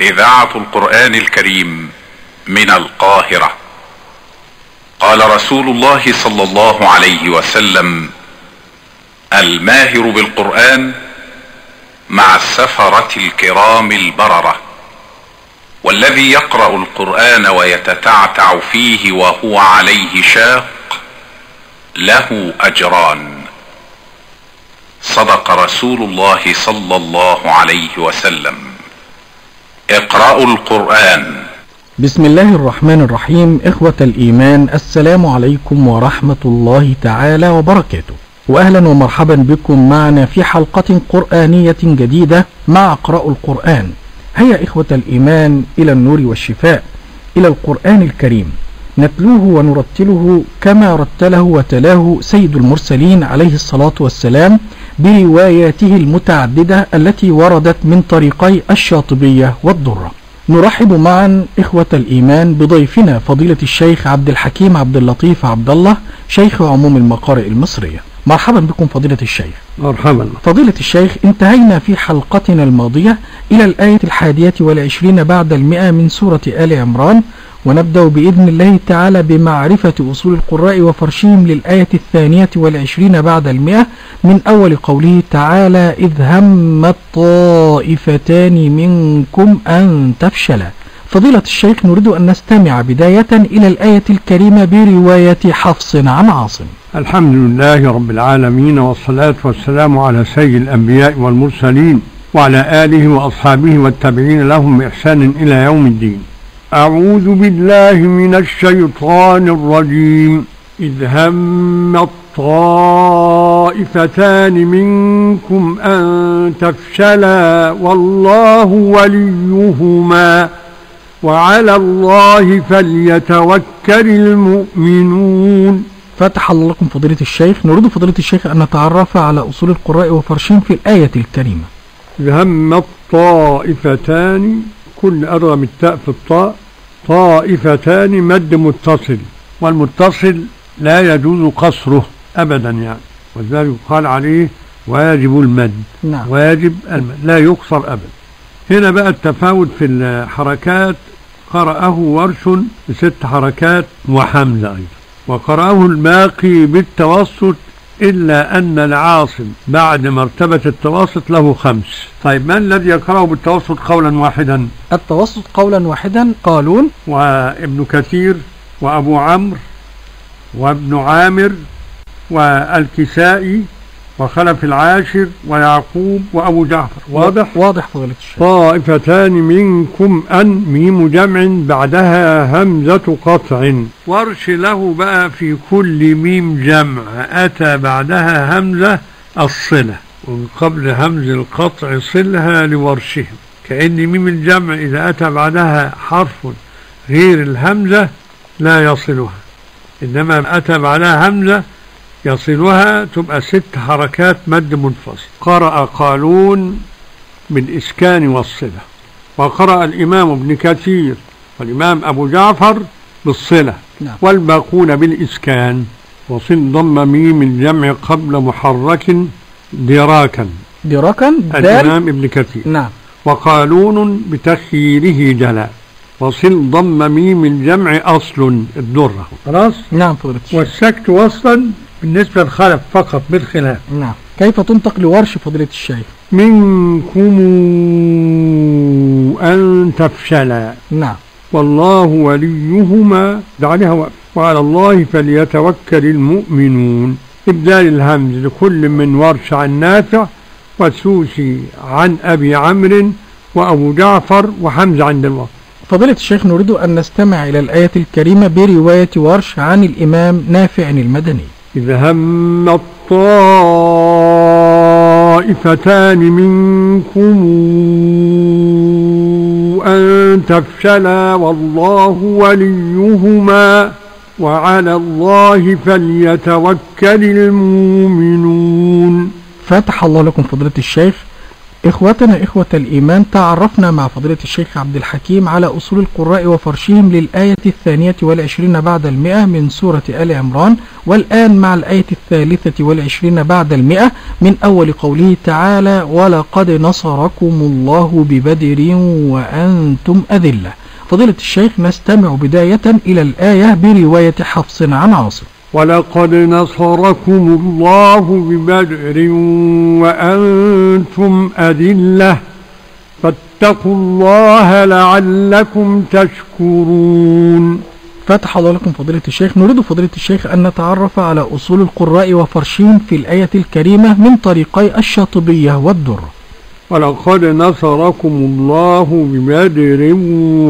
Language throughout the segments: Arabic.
إذاعة القرآن الكريم من القاهرة. قال رسول الله صلى الله عليه وسلم الماهر بالقرآن مع السفرة الكرام البررة والذي يقرأ القرآن ويتتعتع فيه وهو عليه شاق له أجران. صدق رسول الله صلى الله عليه وسلم. اقرأوا القرآن. بسم الله الرحمن الرحيم. إخوة الإيمان السلام عليكم ورحمة الله تعالى وبركاته. وأهلا ومرحبا بكم معنا في حلقة قرآنية جديدة مع اقرأوا القرآن. هيا إخوة الإيمان إلى النور والشفاء. إلى القرآن الكريم. نتلوه ونرتله كما رتله وتلاه سيد المرسلين عليه الصلاة والسلام برواياته المتعددة التي وردت من طريقي الشاطبية والضرة. نرحب معا إخوة الإيمان بضيفنا فضيلة الشيخ عبد الحكيم عبد اللطيف عبد الله شيخ عموم المقارئ المصرية. مرحبا بكم فضيلة الشيخ. مرحبا. فضيلة الشيخ انتهينا في حلقتنا الماضية إلى الآية الحادية والعشرين بعد المئة من سورة آل عمران ونبدأ بإذن الله تعالى بمعرفة أصول القراء وفرشهم للآية الثانية والعشرين بعد المئة من أول قوله تعالى إذ هم الطائفتان منكم أن تفشلا فضيلة الشيخ نريد أن نستمع بداية إلى الآية الكريمة برواية حفص عن عاصم. الحمد لله رب العالمين والصلاة والسلام على سيد الأنبياء والمرسلين وعلى آله وأصحابه والتابعين لهم بإحسان إلى يوم الدين. أعوذ بالله من الشيطان الرجيم. إذ هم الطائفتان منكم أن تفشلا والله وليهما وعلى الله فليتوكل المؤمنون. فتح الله لكم فضيلة الشيخ. نريد فضيلة الشيخ أن نتعرف على أصول القراء وفرشهم في الآية الكريمة. إذ هم الطائفتان كل أدغم التاء في الطاء طائفتان مد متصل والمتصل لا يجوز قصره أبدا يعني. ولذلك يقال عليه واجب المد نعم. واجب المد لا يقصر أبدا. هنا بقى التفاوت في الحركات. قرأه ورش بست حركات وحمزة أيضا. وقرأه الباقي بالتوسط إلا أن العاصم بعد مرتبة التوسط له خمس. طيب من الذي يقرأه بالتوسط قولا واحدا؟ التوسط قولا واحدا قالون. وابن كثير وأبو عمرو وابن عامر والكسائي وخلف العاشر ويعقوب وأبو جعفر. واضح؟ واضح؟ فضيلة الشيخ. طائفتان منكم أن ميم جمع بعدها همزة قطع. ورش له بقى في كل ميم جمع. أتى بعدها همزة الصلة ومن قبل همز القطع صلها لورشهم. كأن ميم الجمع إذا أتى بعدها حرف غير الهمزة لا يصلها. إنما أتى بعدها همزة يصلها تبقى ست حركات مد منفصل. قرأ قالون بالإسكان والصلة. وقرأ الإمام ابن كثير والإمام أبو جعفر بالصلة. نعم. والباقون بالإسكان. وصل ضم ميم الجمع قبل محرك دراكا. دراكا؟ الإمام ابن كثير. نعم. وقالون بتخييره جلاء وصل ضم ميم الجمع أصل الدرة. خلاص؟ نعم الشيخ. والسكت وصلا بالنسبة للخلف فقط بالخلاف نعم. كيف تنطق لورش فضيلة الشيخ؟ منكم أن تفشلا نعم. والله وليهما عليها وقف. وعلى الله فليتوكل المؤمنون. إبدال الهمز لكل من ورش عن نافع والسوسي عن أبي عمرو وأبو جعفر وحمزة عند الوقف. فضيلة الشيخ نريد أن نستمع إلى الآية الكريمة برواية ورش عن الإمام نافع المدني. إذا هم الطائفتان منكم أن تفشلا والله وليهما وعلى الله فليتوكل المؤمنون. فتح الله لكم فضيلة الشيخ إخوتنا إخوة الإيمان تعرفنا مع فضيلة الشيخ عبد الحكيم على أصول القراء وفرشهم للآية الثانية والعشرين بعد المئة من سورة آل عمران والآن مع الآية الثالثة والعشرين بعد المئة من أول قوله تعالى ولقد نصركم الله ببدر وأنتم أذلة فضيلة الشيخ نستمع بداية إلى الآية برواية حفص عن عاصم. ولقد نصركم الله ببدر وأنتم أذلة فاتقوا الله لعلكم تشكرون. فتح الله لكم فضيلة الشيخ. نريد فضيلة الشيخ أن نتعرف على أصول القراء وفرشهم في الآية الكريمة من طريقي الشاطبية والدر. ولقد نصركم الله ببدر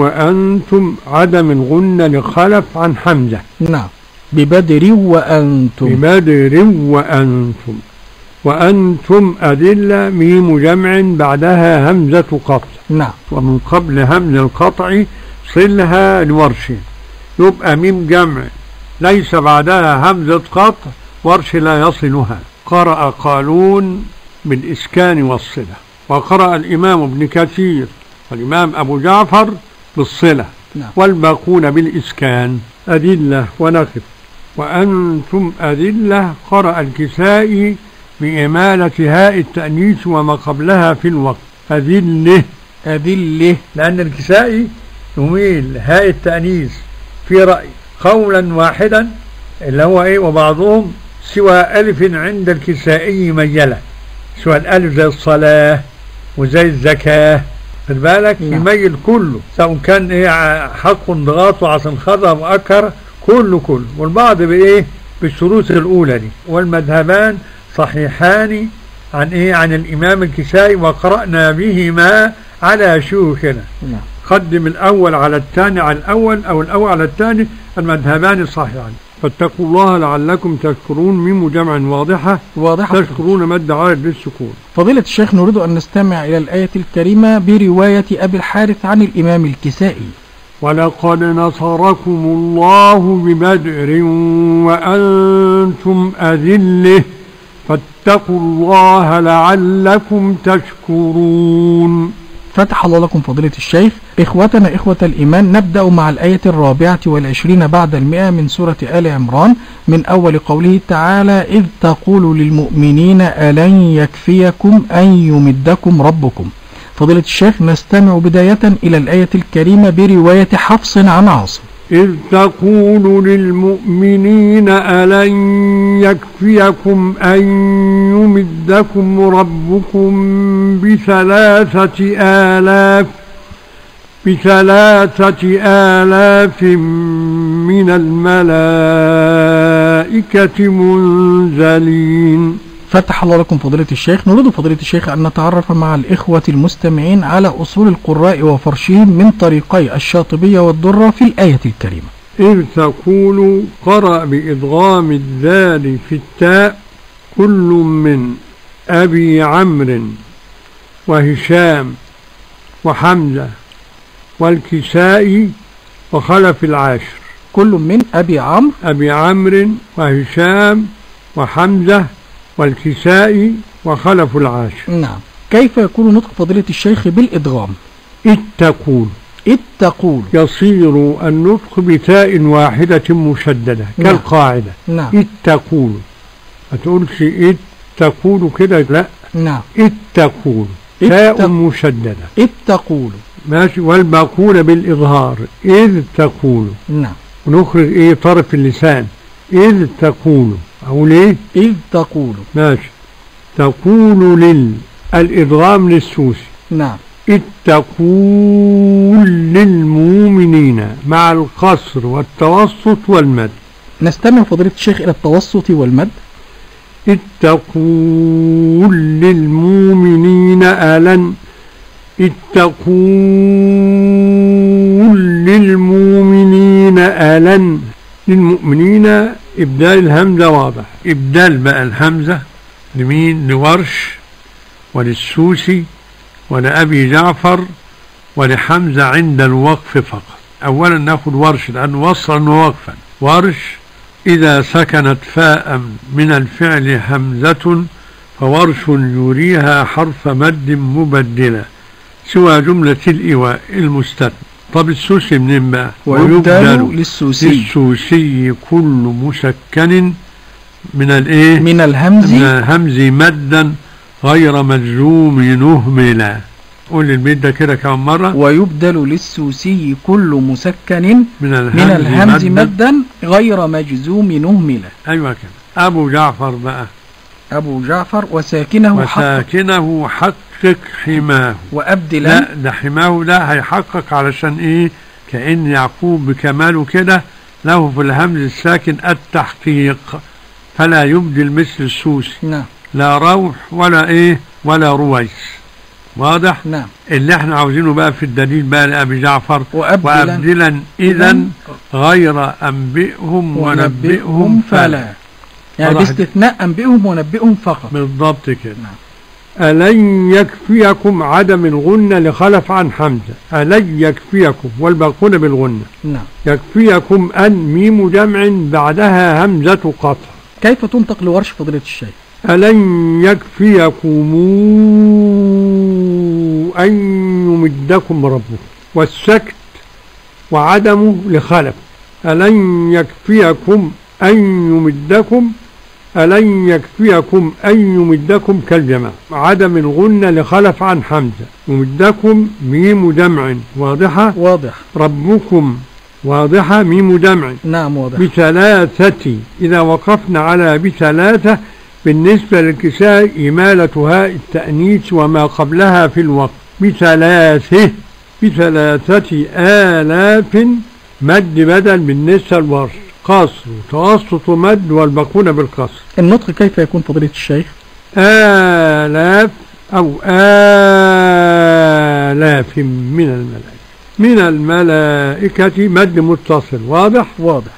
وأنتم عدم الغنة لخلف عن حمزة. نعم. ببدر وأنتم. ببدر وأنتم. وأنتم أدلة ميم جمع بعدها همزة قطع. نعم. ومن قبل همز القطع صلها لورش. يبقى ميم جمع ليس بعدها همزة قطع ورش لا يصلها. قرأ قالون بالإسكان والصلة. وقرأ الإمام ابن كثير والإمام أبو جعفر بالصلة. نعم. والباقون بالإسكان. أدلة ونقف. وأنتم أدلة قرأ الكسائي بإمالة هاء التأنيث وما قبلها في الوقت. أذلة. أذلة. لأن الكسائي يميل هاء التأنيث في رأي قولا واحدا اللي هو إيه؟ وبعضهم سوى ألف عند الكسائي ميلة سوى الألف زي الصلاة وزي الزكاة. خد بالك؟ نعم. يميل كله. سواء كان إيه؟ حق ضغاط وعصن خضر وأكر كله كله والبعض بإيه؟ بالشروط الأولى دي. والمذهبان صحيحان عن إيه؟ عن الإمام الكسائي وقرأنا بهما على شيوخنا. نعم. قدم الأول على الثاني على الأول أو الأول على الثاني المذهبان صحيحان. فاتقوا الله لعلكم تشكرون ميم جمع واضحة واضحة. تشكرون مد عائد للسكون. فضيلة الشيخ نريد أن نستمع إلى الآية الكريمة برواية أبي الحارث عن الإمام الكسائي. ولقد نصركم الله ببدر وأنتم أذله فاتقوا الله لعلكم تشكرون فتح الله لكم فضيلة الشيخ. إخوتنا إخوة الإيمان نبدأ مع الآية الرابعة والعشرين بعد المئة من سورة آل عمران. من أول قوله تعالى إذ تقول للمؤمنين ألن يكفيكم أن يمدكم ربكم؟ فضيلة الشيخ نستمع بداية إلى الآية الكريمة برواية حفص عن عاصم. إذ تقول للمؤمنين ألن يكفيكم أن يمدكم ربكم بثلاثة آلاف بثلاثة آلاف من الملائكة منزلين. فتح الله لكم فضيلة الشيخ. نريد فضيلة الشيخ أن نتعرف مع الإخوة المستمعين على أصول القراء وفرشهم من طريقي الشاطبية والدرة في الآية الكريمة. إذ تقول قرأ بإدغام الذال في التاء كل من أبي عمرو وهشام وحمزة والكسائي وخلف العاشر. كل من أبي عمرو أبي عمرو وهشام وحمزة والكسائي وخلف العاشر نعم. كيف يكون نطق فضيلة الشيخ بالإدغام؟ إذ تقول إذ تقول يصير النطق بتاء واحدة مشددة نعم. كالقاعدة. نعم. إذ تقول ما تقولش إذ تقول كده؟ لا. نعم. إذ تاء مشددة. إذ تقول ماشي. والباقون بالإظهار. إذ تقول. نعم. ونخرج إيه؟ طرف اللسان. إذ تقول. أقول إيه؟ إذ تقول. ماشي. تقول لل الإدغام للسوسي. نعم. إذ تقول للمؤمنين مع القصر والتوسط والمد. نستمع فضيلة الشيخ إلى التوسط والمد. إذ تقول للمؤمنين ألن إذ تقول للمؤمنين ألن للمؤمنين إبدال الهمزة واضح. إبدال بقى الهمزة لمين؟ لورش وللسوسي ولأبي جعفر ولحمزة عند الوقف فقط. أولا ناخد ورش لأنه وصلا ووقفا. ورش إذا سكنت فاء من الفعل همزة فورش يريها حرف مد مبدلا سوى جملة الإيواء المستثنى. طب السوسي منين بقى؟ ويبدل للسوسي. للسوسي كل مسكن من الإيه؟ من الهمز من الهمز مدا غير مجزوم نهملا قول البيت ده كده كم مرة؟ ويبدل للسوسي كل مسكن من الهمز, من الهمز مدا. غير مجزوم نهملا أيوه كده. أبو جعفر بقى. أبو جعفر وساكنه وساكنه حقق حماه. وأبدلا لا ده حماه ده هيحقق علشان إيه؟ كأن يعقوب بكماله كده له في الهمز الساكن التحقيق فلا يبدل مثل السوسي. نعم. لا روح ولا إيه؟ ولا رويس. واضح؟ نعم. اللي إحنا عاوزينه بقى في الدليل بقى لأبي جعفر. وأبدلا وأبدلا إذا غير أنبئهم ونبئهم فلا. يعني. باستثناء أنبئهم ونبئهم فقط. بالضبط كده. نعم. ألن يكفيكم عدم الغنة لخلف عن حمزة؟ ألن يكفيكم والباقون بالغنة. نعم. يكفيكم أن ميم جمع بعدها همزة قطع. كيف تنطق لورش فضيلة الشيخ؟ ألن يكفيكم أن يمدكم ربكم والسكت وعدمه لخلف ألن يكفيكم أن يمدكم ألن يكفيكم أن يمدكم كالجماعة عدم الغنة لخلف عن حمزة. يمدكم ميم جمع واضحة؟ واضح. ربكم واضحة ميم جمع نعم واضح. بثلاثة. إذا وقفنا على بثلاثة بالنسبة للكساء إمالة هاء التأنيث وما قبلها في الوقت. بثلاثة. بثلاثة آلاف مد بدل بالنسبة للورش قصر وتوسط مد والباقون بالقصر. النطق كيف يكون فضيلة الشيخ؟ آلاف أو آلاف من الملائكة. من الملائكة مد متصل واضح؟ واضح.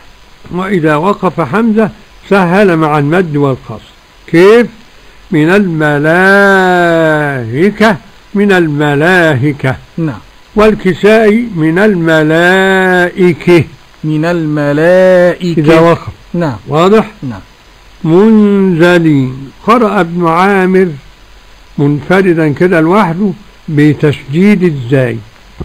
وإذا وقف حمزة سهل مع المد والقصر. كيف؟ من الملائكة من الملائكة. نعم. والكساء من الملائكة. من الملائكة. إذا وقف. نعم. واضح؟ نعم. منزلين قرأ ابن عامر منفردا كده لوحده بتشديد الزاي.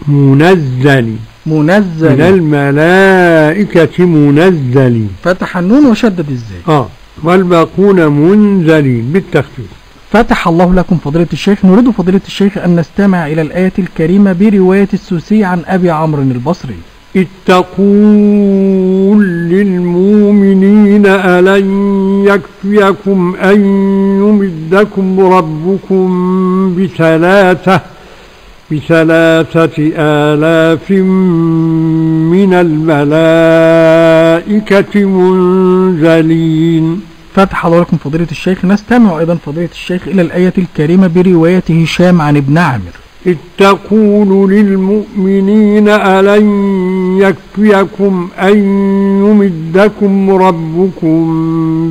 منزل. من منزل الملائكة منزلين فتح النون وشدد إزاي آه. والباقون منزلين بالتخفيف. فتح الله لكم فضيلة الشيخ. نريد فضيلة الشيخ أن نستمع إلى الآية الكريمة برواية السوسي عن أبي عمرو البصري. اتقوا للمؤمنين ألن يكفيكم أن يمدكم ربكم بثلاثة بثلاثة آلاف من الملائكة منزلين. فتح لكم فضيلة الشيخ نستمع أيضا فضيلة الشيخ إلى الآية الكريمة برواية هشام عن ابن عامر. إذ تقول للمؤمنين ألن يكفيكم أن يمدكم ربكم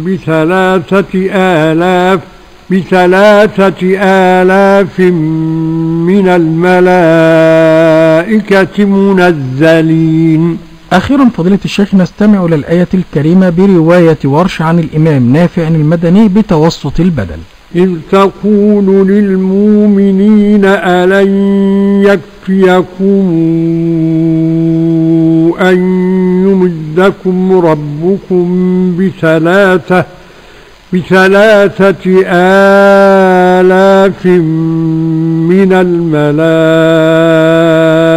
بثلاثة آلاف بثلاثة آلاف من الملائكة منزلين. أخيرا فضيلة الشيخ نستمع إلى الآية الكريمة برواية ورش عن الإمام نافع المدني بتوسط البدل. إذ تقول للمؤمنين ألن يكفيكم أن يمدكم ربكم بثلاثة بثلاثة آلاف من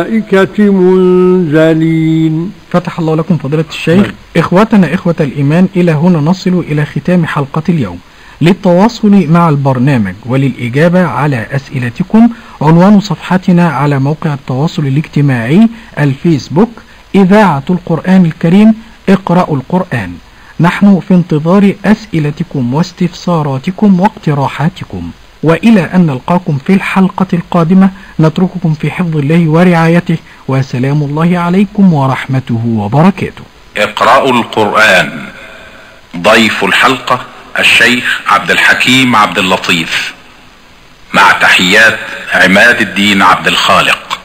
الملائكة منزلين. فتح الله لكم فضيلة الشيخ إخوتنا إخوة الإيمان إلى هنا نصل إلى ختام حلقة اليوم. للتواصل مع البرنامج. وللإجابة على أسئلتكم عنوان صفحتنا على موقع التواصل الاجتماعي الفيسبوك إذاعة القرآن الكريم اقرأوا القرآن. نحن في انتظار أسئلتكم واستفساراتكم واقتراحاتكم. وإلى أن نلقاكم في الحلقة القادمة نترككم في حفظ الله ورعايته. وسلام الله عليكم ورحمته وبركاته. اقرأوا القرآن. ضيف الحلقة الشيخ عبد الحكيم عبد اللطيف. مع تحيات عماد الدين عبد الخالق.